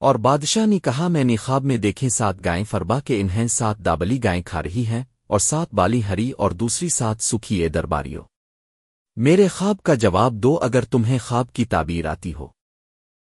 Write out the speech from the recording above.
اور بادشاہ نے کہا، میں نے خواب میں دیکھیں سات گائیں فربا کے انہیں سات دابلی گائیں کھا رہی ہیں اور سات بالی ہری اور دوسری سات سکھی اے درباریوں۔ میرے خواب کا جواب دو اگر تمہیں خواب کی تعبیر آتی ہو۔